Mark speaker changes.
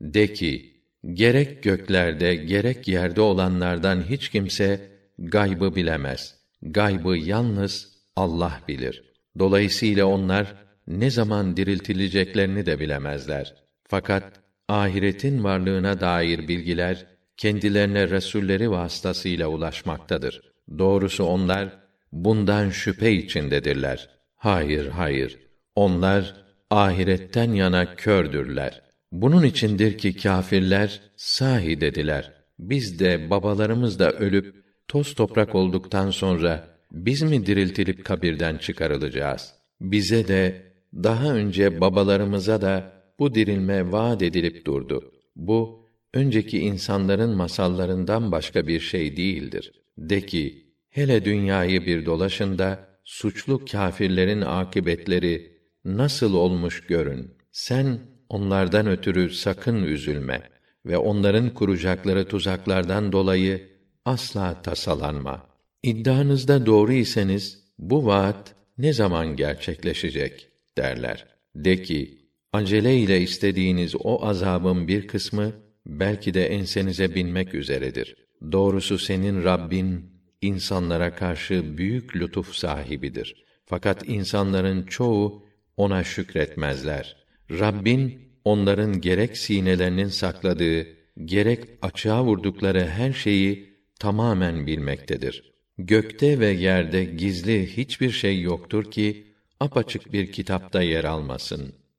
Speaker 1: De ki, gerek göklerde gerek yerde olanlardan hiç kimse gaybı bilemez. Gaybı yalnız Allah bilir. Dolayısıyla onlar ne zaman diriltileceklerini de bilemezler. Fakat ahiretin varlığına dair bilgiler kendilerine resulleri vasıtasıyla ulaşmaktadır. Doğrusu onlar bundan şüphe içindedirler. Hayır, hayır. Onlar ahiretten yana kördürler. Bunun içindir ki kâfirler sahi dediler. Biz de babalarımız da ölüp toz toprak olduktan sonra biz mi diriltilip kabirden çıkarılacağız? Bize de daha önce babalarımıza da bu dirilme vaad edilip durdu. Bu önceki insanların masallarından başka bir şey değildir. De ki, hele dünyayı bir dolaşında suçlu kâfirlerin akibetleri nasıl olmuş görün. Sen onlardan ötürü sakın üzülme ve onların kuracakları tuzaklardan dolayı asla tasalanma. İddianızda doğru iseniz bu vaat ne zaman gerçekleşecek derler. De ki, acele ile istediğiniz o azabın bir kısmı belki de ensenize binmek üzeredir. Doğrusu senin Rabbin insanlara karşı büyük lütuf sahibidir. Fakat insanların çoğu ona şükretmezler. Rabbin onların gerek sinelerinin sakladığı, gerek açığa vurdukları her şeyi tamamen bilmektedir. Gökte ve yerde gizli hiçbir şey yoktur ki apaçık bir kitapta yer almasın.